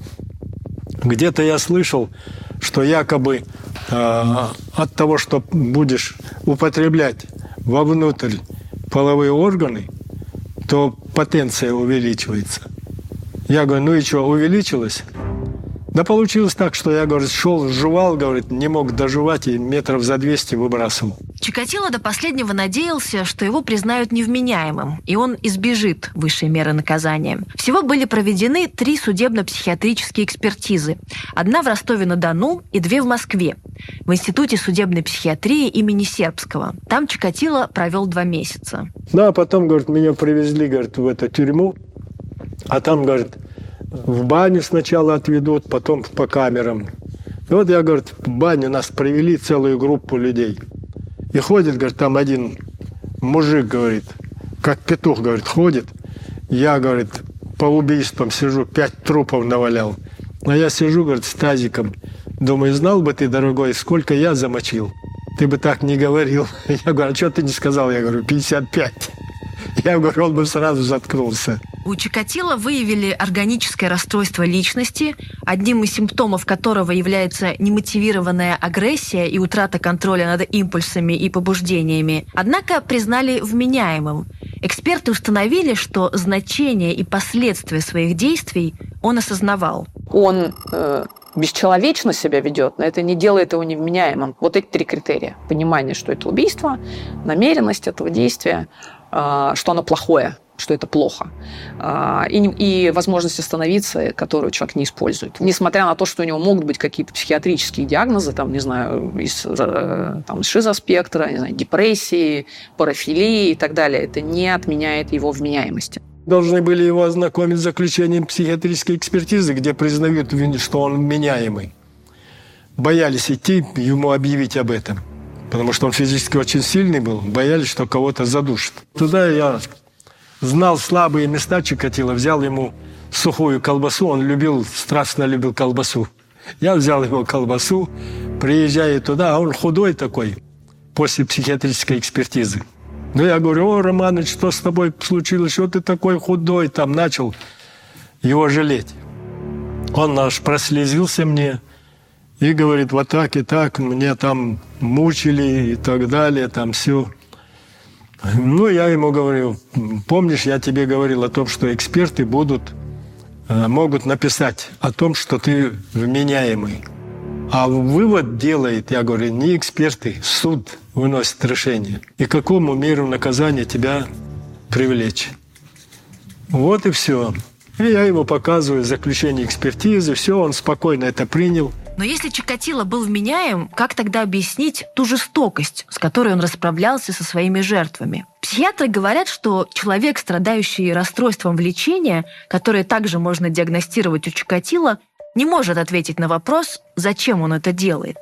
Где-то я слышал, что якобы э, от того, что будешь употреблять вовнутрь половые органы, то потенция увеличивается. Я говорю, ну и что, увеличилось? Да получилось так, что я, говорит, шел, жевал, говорит, не мог доживать и метров за 200 выбрасывал. Чикатило до последнего надеялся, что его признают невменяемым, и он избежит высшей меры наказания. Всего были проведены три судебно-психиатрические экспертизы. Одна в Ростове-на-Дону и две в Москве, в Институте судебной психиатрии имени Сербского. Там Чикатило провел два месяца. Ну, а потом, говорит, меня привезли, говорит, в эту тюрьму, а там, говорит, в баню сначала отведут, потом по камерам. И вот я, говорит, в баню нас привели целую группу людей. И ходит, говорит, там один мужик, говорит, как петух, говорит, ходит. Я, говорит, по убийствам сижу, пять трупов навалял. А я сижу, говорит, с тазиком. Думаю, знал бы ты, дорогой, сколько я замочил. Ты бы так не говорил. <laughs> Я говорю, а что ты не сказал? Я говорю, 55. <laughs> Я говорю, он бы сразу заткнулся. У Чикатило выявили органическое расстройство личности, одним из симптомов которого является немотивированная агрессия и утрата контроля над импульсами и побуждениями, однако признали вменяемым. Эксперты установили, что значение и последствия своих действий он осознавал. Он э, бесчеловечно себя ведет, но это не делает его невменяемым. Вот эти три критерия. Понимание, что это убийство, намеренность этого действия, что оно плохое – что это плохо. А, и, и возможность остановиться, которую человек не использует. Несмотря на то, что у него могут быть какие-то психиатрические диагнозы, там, не знаю, из э, там, шизоспектра, не знаю, депрессии, парафилии и так далее, это не отменяет его вменяемости. Должны были его ознакомить с заключением психиатрической экспертизы, где признают, что он вменяемый. Боялись идти, ему объявить об этом. Потому что он физически очень сильный был, боялись, что кого-то задушит. Туда я знал слабые места Чикатило, взял ему сухую колбасу, он любил, страстно любил колбасу. Я взял ему колбасу, приезжаю туда, а он худой такой, после психиатрической экспертизы. Ну, я говорю, о, Романыч, что с тобой случилось, что ты такой худой? Там начал его жалеть. Он наш прослезился мне и говорит, вот так и так, мне там мучили и так далее, там все. Ну, я ему говорю, помнишь, я тебе говорил о том, что эксперты будут, э, могут написать о том, что ты вменяемый. А вывод делает, я говорю, не эксперты, суд выносит решение. И какому меру наказания тебя привлечь. Вот и все. И я ему показываю заключение экспертизы, все, он спокойно это принял. Но если Чикатило был вменяем, как тогда объяснить ту жестокость, с которой он расправлялся со своими жертвами? Психиатры говорят, что человек, страдающий расстройством влечения, которое также можно диагностировать у Чикатило, не может ответить на вопрос, зачем он это делает.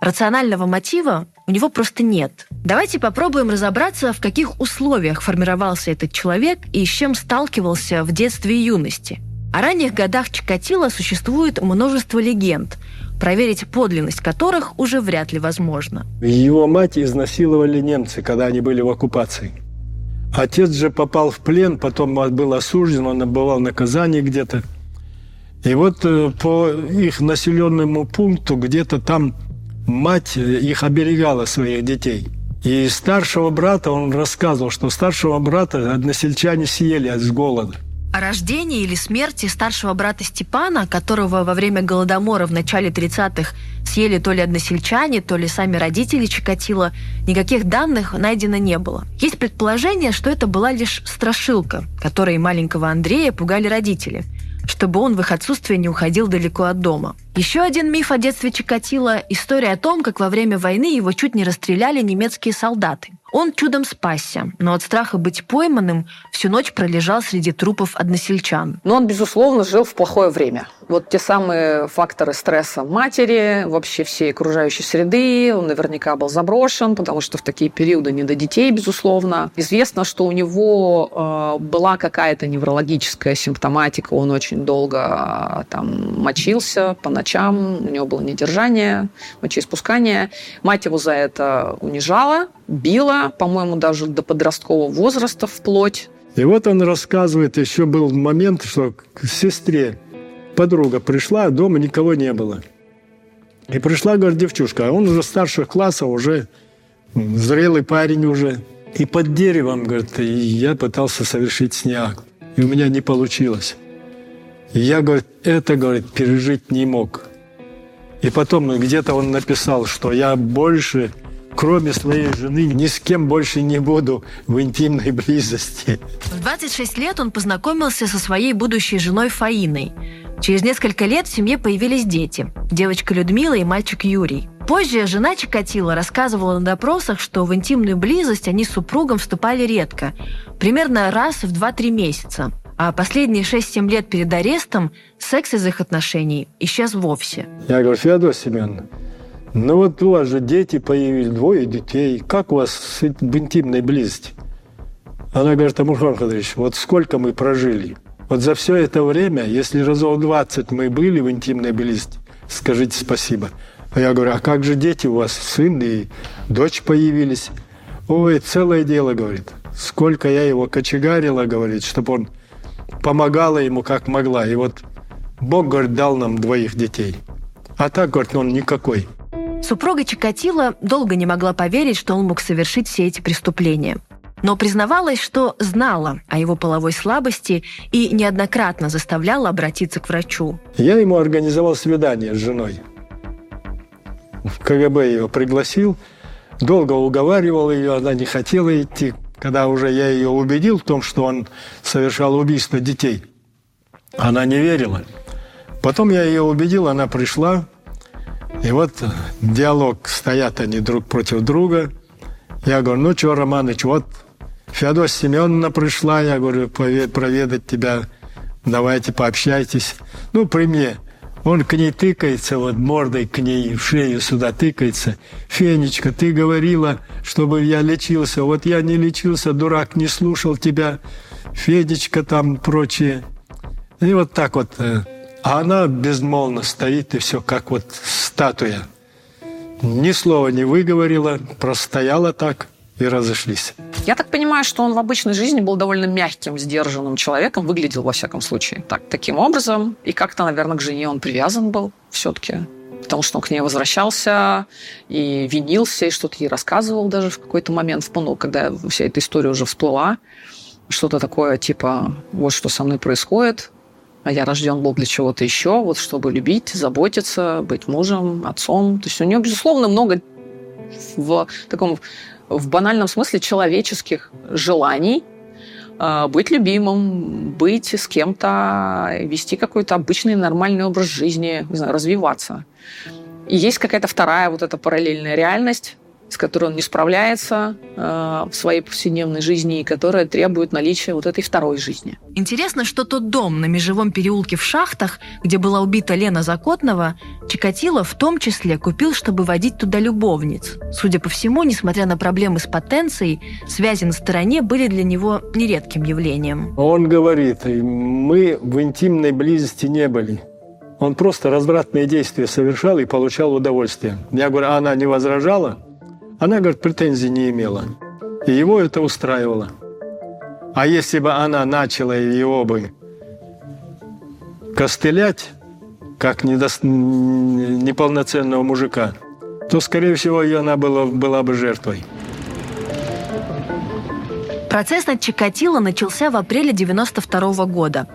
Рационального мотива у него просто нет. Давайте попробуем разобраться, в каких условиях формировался этот человек и с чем сталкивался в детстве и юности. О ранних годах Чикатило существует множество легенд, проверить подлинность которых уже вряд ли возможно. Его мать изнасиловали немцы, когда они были в оккупации. Отец же попал в плен, потом был осужден, он отбывал наказание где-то. И вот э, по их населенному пункту где-то там мать э, их оберегала своих детей. И старшего брата он рассказывал, что старшего брата односельчане съели от голода. О рождении или смерти старшего брата Степана, которого во время Голодомора в начале 30-х съели то ли односельчане, то ли сами родители Чикатило, никаких данных найдено не было. Есть предположение, что это была лишь страшилка, которой маленького Андрея пугали родители, чтобы он в их отсутствие не уходил далеко от дома. Еще один миф о детстве Чикатило – история о том, как во время войны его чуть не расстреляли немецкие солдаты. Он чудом спасся, но от страха быть пойманным всю ночь пролежал среди трупов односельчан. Но он, безусловно, жил в плохое время. Вот те самые факторы стресса матери, вообще всей окружающей среды, он наверняка был заброшен, потому что в такие периоды не до детей, безусловно. Известно, что у него э, была какая-то неврологическая симптоматика, он очень долго э, там мочился по ночам, у него было недержание, мочеиспускание. Мать его за это унижала, била, по-моему, даже до подросткового возраста вплоть. И вот он рассказывает, еще был момент, что к сестре подруга пришла, а дома никого не было. И пришла, говорит, девчушка, а он уже старших классов, уже зрелый парень уже. И под деревом, говорит, я пытался совершить с. И у меня не получилось. Я, говорит, это, говорит, пережить не мог. И потом ну, где-то он написал, что я больше кроме своей жены, ни с кем больше не буду в интимной близости. В 26 лет он познакомился со своей будущей женой Фаиной. Через несколько лет в семье появились дети – девочка Людмила и мальчик Юрий. Позже жена Чикатила рассказывала на допросах, что в интимную близость они с супругом вступали редко, примерно раз в 2-3 месяца. А последние 6-7 лет перед арестом секс из их отношений исчез вовсе. Я говорю, Феодор Семеновна, ну вот у вас же дети появились, двое детей. Как у вас в интимной близости? Она говорит, Амурхан Хадрович, вот сколько мы прожили. Вот за все это время, если разов 20 мы были в интимной близости, скажите спасибо. А я говорю, а как же дети у вас, сын и дочь появились? Ой, целое дело, говорит. Сколько я его кочегарила, говорит, чтобы он помогала ему как могла. И вот Бог, говорит, дал нам двоих детей. А так, говорит, он никакой. Супруга Чикатило долго не могла поверить, что он мог совершить все эти преступления. Но признавалась, что знала о его половой слабости и неоднократно заставляла обратиться к врачу. Я ему организовал свидание с женой. В КГБ ее пригласил, долго уговаривал ее, она не хотела идти. Когда уже я ее убедил в том, что он совершал убийство детей, она не верила. Потом я ее убедил, она пришла, и вот диалог, стоят они друг против друга. Я говорю, ну что, Романыч, вот Феодосия Семеновна пришла, я говорю, проведать тебя, давайте пообщайтесь. Ну, при мне. Он к ней тыкается, вот мордой к ней, в шею сюда тыкается. Фенечка, ты говорила, чтобы я лечился. Вот я не лечился, дурак, не слушал тебя. Федечка там, прочее. И вот так вот. э, А она безмолвно стоит, и все как вот статуя. Ни слова не выговорила, простояла так и разошлись. Я так понимаю, что он в обычной жизни был довольно мягким, сдержанным человеком, выглядел во всяком случае так, таким образом. И как-то, наверное, к жене он привязан был все-таки. Потому что он к ней возвращался и винился, и что-то ей рассказывал даже в какой-то момент, ну, когда вся эта история уже всплыла. Что-то такое типа, вот что со мной происходит, а я рожден был для чего-то еще, вот чтобы любить, заботиться, быть мужем, отцом. То есть у него, безусловно, много в таком в банальном смысле человеческих желаний э, быть любимым, быть с кем-то, вести какой-то обычный нормальный образ жизни, не знаю, развиваться. И есть какая-то вторая вот эта параллельная реальность, с которой он не справляется э, в своей повседневной жизни и которая требует наличия вот этой второй жизни. Интересно, что тот дом на межевом переулке в Шахтах, где была убита Лена Закотнова, Чикатило в том числе купил, чтобы водить туда любовниц. Судя по всему, несмотря на проблемы с потенцией, связи на стороне были для него нередким явлением. Он говорит, мы в интимной близости не были. Он просто развратные действия совершал и получал удовольствие. Я говорю, а она не возражала? Она, говорит, претензий не имела. И его это устраивало. А если бы она начала его бы костылять, как недос... неполноценного мужика, то, скорее всего, и она была, была бы жертвой. Процесс над Чикатило начался в апреле 92 года.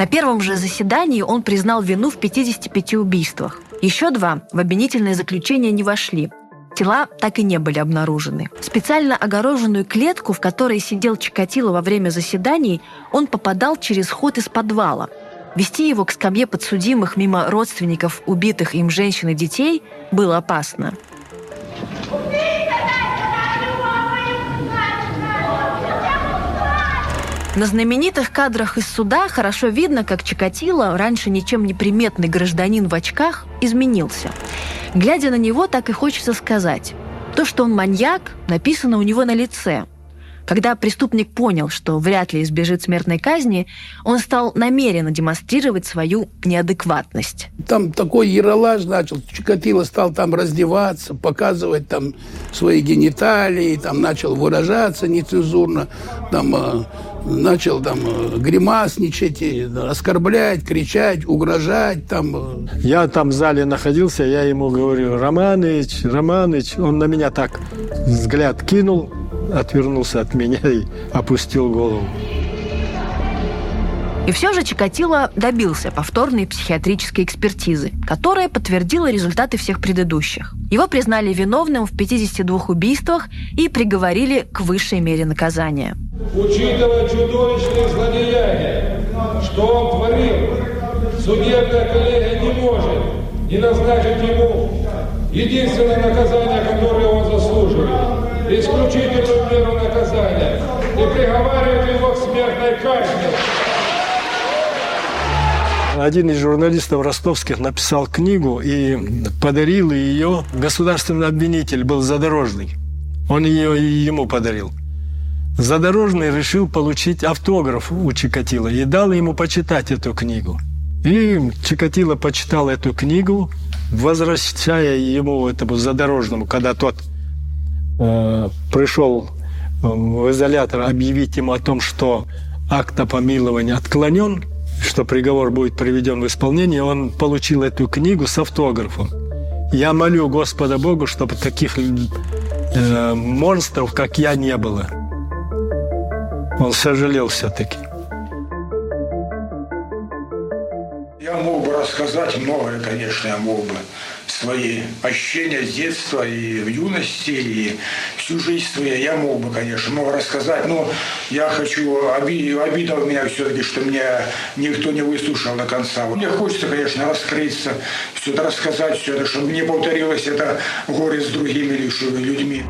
На первом же заседании он признал вину в 55 убийствах. Еще два в обвинительное заключение не вошли. Тела так и не были обнаружены. Специально огороженную клетку, в которой сидел Чикатило во время заседаний, он попадал через ход из подвала. Вести его к скамье подсудимых мимо родственников убитых им женщин и детей было опасно. На знаменитых кадрах из суда хорошо видно, как Чикатило, раньше ничем не приметный гражданин в очках, изменился. Глядя на него, так и хочется сказать. То, что он маньяк, написано у него на лице. Когда преступник понял, что вряд ли избежит смертной казни, он стал намеренно демонстрировать свою неадекватность. Там такой яролаж начал. Чикатило стал там раздеваться, показывать там свои гениталии, там начал выражаться нецензурно, там э, начал там э, гримасничать, и, оскорблять, кричать, угрожать там. э. Я там в зале находился, я ему говорю, Романыч, Романыч. Он на меня так взгляд кинул, отвернулся от меня и опустил голову. И все же Чикатило добился повторной психиатрической экспертизы, которая подтвердила результаты всех предыдущих. Его признали виновным в 52 убийствах и приговорили к высшей мере наказания. Учитывая чудовищные злодеяния, что он творил, судебная коллегия не может не назначить ему единственное наказание, которое он заслуживает, исключительную меру наказания и приговаривает его к смертной казни. Один из журналистов ростовских написал книгу и подарил ее. Государственный обвинитель был задорожный. Он ее и ему подарил. Задорожный решил получить автограф у Чикатила и дал ему почитать эту книгу. И Чикатило почитал эту книгу, возвращая ему, этому задорожному, когда тот э, пришел в изолятор объявить ему о том, что акт о помиловании отклонен, что приговор будет приведен в исполнение, он получил эту книгу с автографом. Я молю Господа Богу, чтобы таких э, монстров, как я, не было. Он сожалел все-таки. Я мог бы рассказать многое, конечно, я мог бы свои ощущения с детства и в юности, и всю жизнь свою я мог бы, конечно, много рассказать, но я хочу, оби, обида у меня все-таки, что меня никто не выслушал до конца. Мне хочется, конечно, раскрыться, все это рассказать, все это, чтобы не повторилось это горе с другими людьми.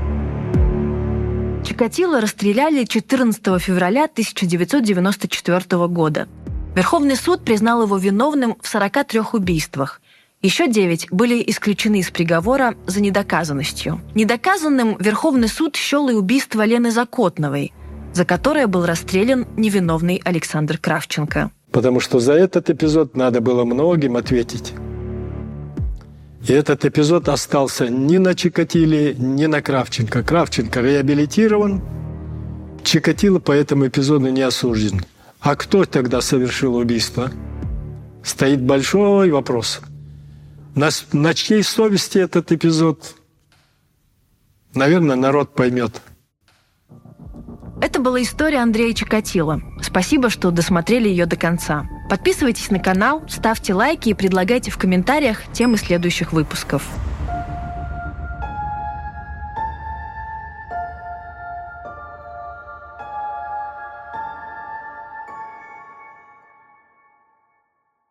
Чикатило расстреляли 14 февраля 1994 года. Верховный суд признал его виновным в 43 убийствах. Еще девять были исключены из приговора за недоказанностью. Недоказанным Верховный суд счел и убийство Лены Закотновой, за которое был расстрелян невиновный Александр Кравченко. Потому что за этот эпизод надо было многим ответить. И этот эпизод остался ни на Чикатиле, ни на Кравченко. Кравченко реабилитирован, Чикатило по этому эпизоду не осужден. А кто тогда совершил убийство? Стоит большой вопрос. На, на чьей совести этот эпизод? Наверное, народ поймет. Это была история Андрея Чикатило. Спасибо, что досмотрели ее до конца. Подписывайтесь на канал, ставьте лайки и предлагайте в комментариях темы следующих выпусков.